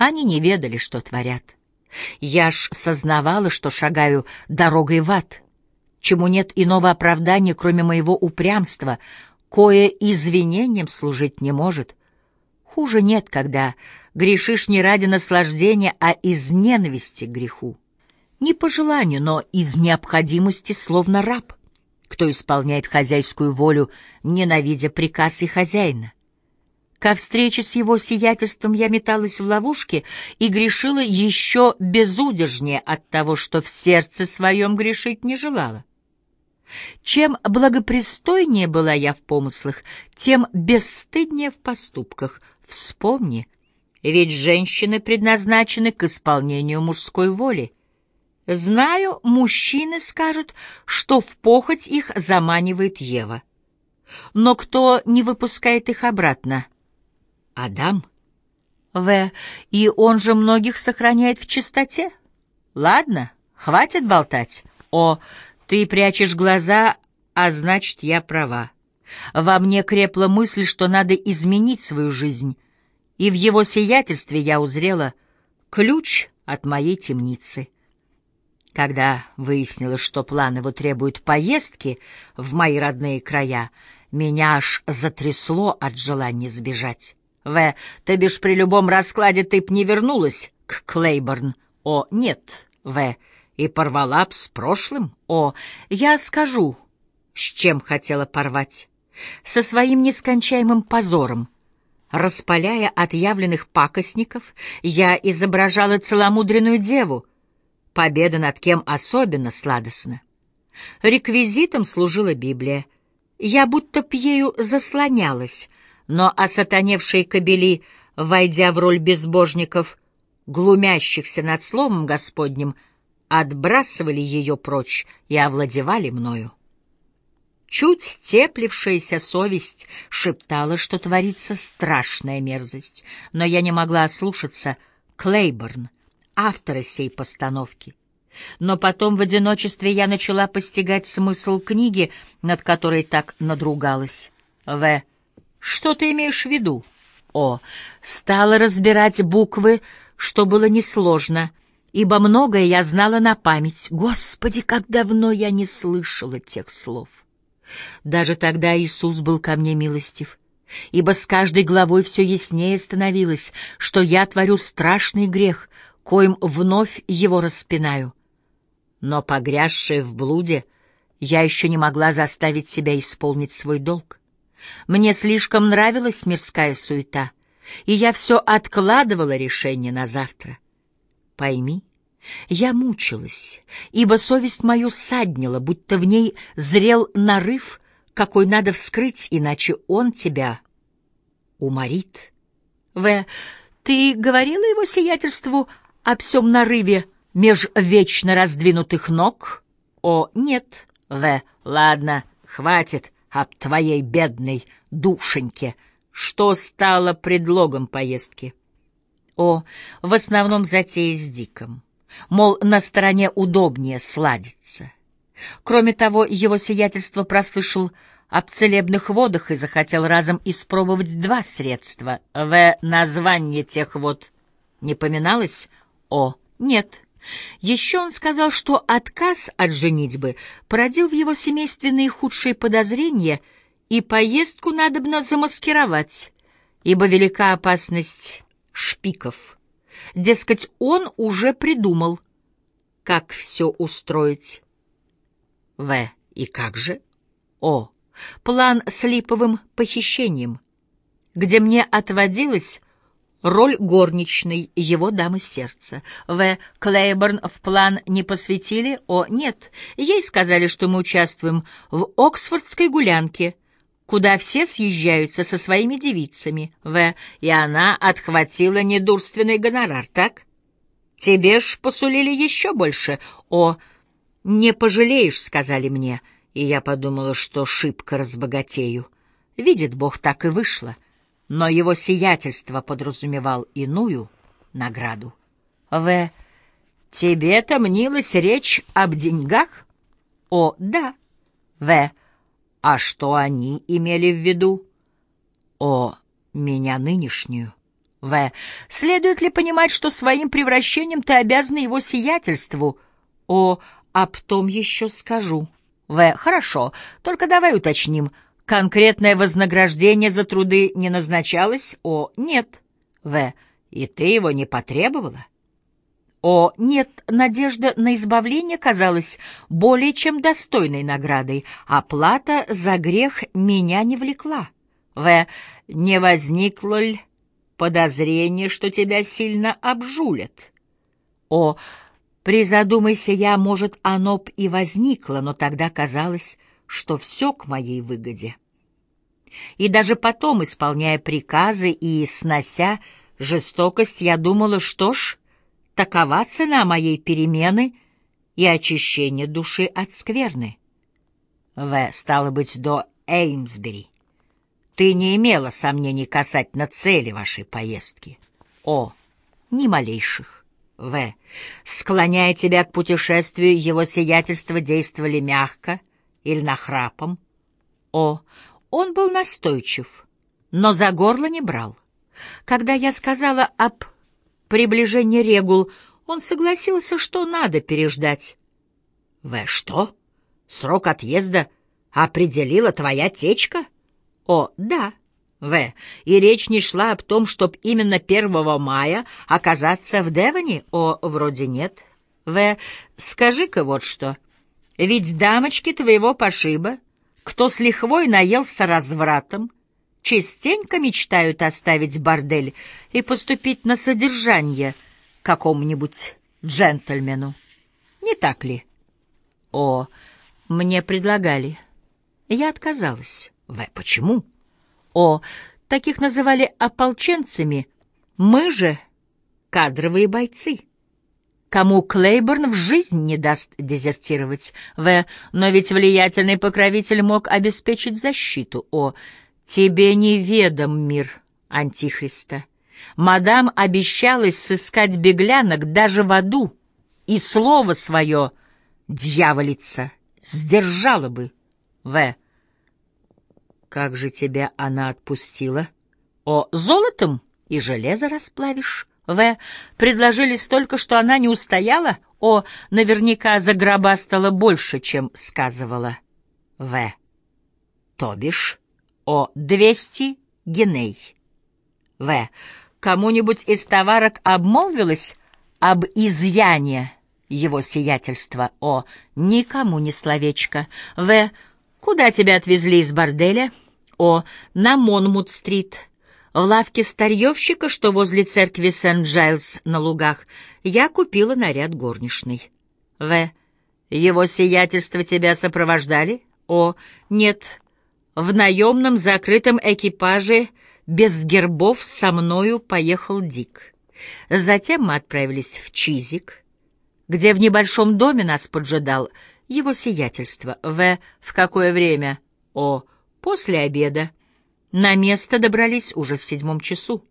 Они не ведали, что творят. Я ж сознавала, что шагаю дорогой в ад, чему нет иного оправдания, кроме моего упрямства, кое извинением служить не может. Хуже нет, когда грешишь не ради наслаждения, а из ненависти к греху. Не по желанию, но из необходимости, словно раб, кто исполняет хозяйскую волю, ненавидя приказ и хозяина. Ко встрече с его сиятельством я металась в ловушке и грешила еще безудержнее от того, что в сердце своем грешить не желала. Чем благопристойнее была я в помыслах, тем бесстыднее в поступках. Вспомни, ведь женщины предназначены к исполнению мужской воли. Знаю, мужчины скажут, что в похоть их заманивает Ева. Но кто не выпускает их обратно? Адам. В. И он же многих сохраняет в чистоте. Ладно, хватит болтать. О, ты прячешь глаза, а значит, я права. Во мне крепла мысль, что надо изменить свою жизнь, и в его сиятельстве я узрела ключ от моей темницы. Когда выяснилось, что план его требует поездки в мои родные края, меня аж затрясло от желания сбежать. В. Ты бишь при любом раскладе ты б не вернулась к Клейборн. О, нет, В. И порвала б с прошлым. О, я скажу, с чем хотела порвать. Со своим нескончаемым позором. Распаляя отъявленных пакостников, я изображала целомудренную деву. Победа над кем особенно сладостна. Реквизитом служила Библия. Я будто б ею заслонялась — но осатаневшие кобели, войдя в роль безбожников, глумящихся над словом Господним, отбрасывали ее прочь и овладевали мною. Чуть теплившаяся совесть шептала, что творится страшная мерзость, но я не могла ослушаться Клейборн, автора сей постановки. Но потом в одиночестве я начала постигать смысл книги, над которой так надругалась. В. Что ты имеешь в виду? О, стала разбирать буквы, что было несложно, ибо многое я знала на память. Господи, как давно я не слышала тех слов. Даже тогда Иисус был ко мне милостив, ибо с каждой главой все яснее становилось, что я творю страшный грех, коим вновь его распинаю. Но, погрязшая в блуде, я еще не могла заставить себя исполнить свой долг. Мне слишком нравилась мирская суета, и я все откладывала решение на завтра. Пойми, я мучилась, ибо совесть мою саднила, будто в ней зрел нарыв, какой надо вскрыть, иначе он тебя уморит. В. Ты говорила его сиятельству о всем нарыве меж вечно раздвинутых ног? О, нет. В. Ладно, хватит об твоей бедной душеньке, что стало предлогом поездки. О, в основном затея с Диком. Мол, на стороне удобнее сладиться. Кроме того, его сиятельство прослышал об целебных водах и захотел разом испробовать два средства. В название тех вод не поминалось? О, нет. Еще он сказал, что отказ от женитьбы породил в его семействе наихудшие подозрения, и поездку надобно замаскировать, ибо велика опасность шпиков. Дескать, он уже придумал, как все устроить. В. И как же? О. План с липовым похищением, где мне отводилось роль горничной его дамы сердца. В. Клейборн в план не посвятили? О, нет. Ей сказали, что мы участвуем в Оксфордской гулянке, куда все съезжаются со своими девицами. В. И она отхватила недурственный гонорар, так? Тебе ж посулили еще больше. О, не пожалеешь, сказали мне. И я подумала, что шибко разбогатею. Видит Бог, так и вышло но его сиятельство подразумевал иную награду. В. Тебе-то мнилась речь об деньгах? О, да. В. А что они имели в виду? О, меня нынешнюю. В. Следует ли понимать, что своим превращением ты обязан его сиятельству? О. Об том еще скажу. В. Хорошо, только давай уточним. Конкретное вознаграждение за труды не назначалось? О. Нет. В. И ты его не потребовала? О, нет, надежда на избавление казалась более чем достойной наградой, а плата за грех меня не влекла. В. Не возникло ли подозрение, что тебя сильно обжулят? О, призадумайся я, может, оно б и возникло, но тогда казалось, что все к моей выгоде. И даже потом, исполняя приказы и снося жестокость, я думала, что ж, такова цена моей перемены и очищения души от скверны. В. Стало быть, до Эймсбери. Ты не имела сомнений касательно цели вашей поездки. О. Ни малейших. В. Склоняя тебя к путешествию, его сиятельства действовали мягко или нахрапом. О. Он был настойчив, но за горло не брал. Когда я сказала об приближение регул, он согласился, что надо переждать. — В что? Срок отъезда определила твоя течка? — О, да. В. И речь не шла об том, чтоб именно 1 мая оказаться в Девоне? О, вроде нет. В. Скажи-ка вот что. Ведь дамочки твоего пошиба, кто с лихвой наелся развратом, частенько мечтают оставить бордель и поступить на содержание какому-нибудь джентльмену. Не так ли? О, мне предлагали. Я отказалась. В. Почему? О, таких называли ополченцами. Мы же кадровые бойцы. Кому Клейборн в жизнь не даст дезертировать. В. Но ведь влиятельный покровитель мог обеспечить защиту. О, Тебе неведом мир Антихриста. Мадам обещалась сыскать беглянок даже в аду, и слово свое, дьяволица, сдержала бы. В. Как же тебя она отпустила? О, золотом и железо расплавишь. В. Предложили столько, что она не устояла. О, наверняка загробастала больше, чем сказывала. В. То бишь о 200 гиней. В. Кому-нибудь из товарок обмолвилась об изъяне его сиятельства? О. Никому ни словечка. В. Куда тебя отвезли из борделя? О. На Монмут-стрит. В лавке старьевщика, что возле церкви Сент-Джайлс на лугах, я купила наряд горничной. В. Его сиятельство тебя сопровождали? О. Нет, в наемном закрытом экипаже без гербов со мною поехал Дик. Затем мы отправились в Чизик, где в небольшом доме нас поджидал его сиятельство. В. В какое время? О. После обеда. На место добрались уже в седьмом часу.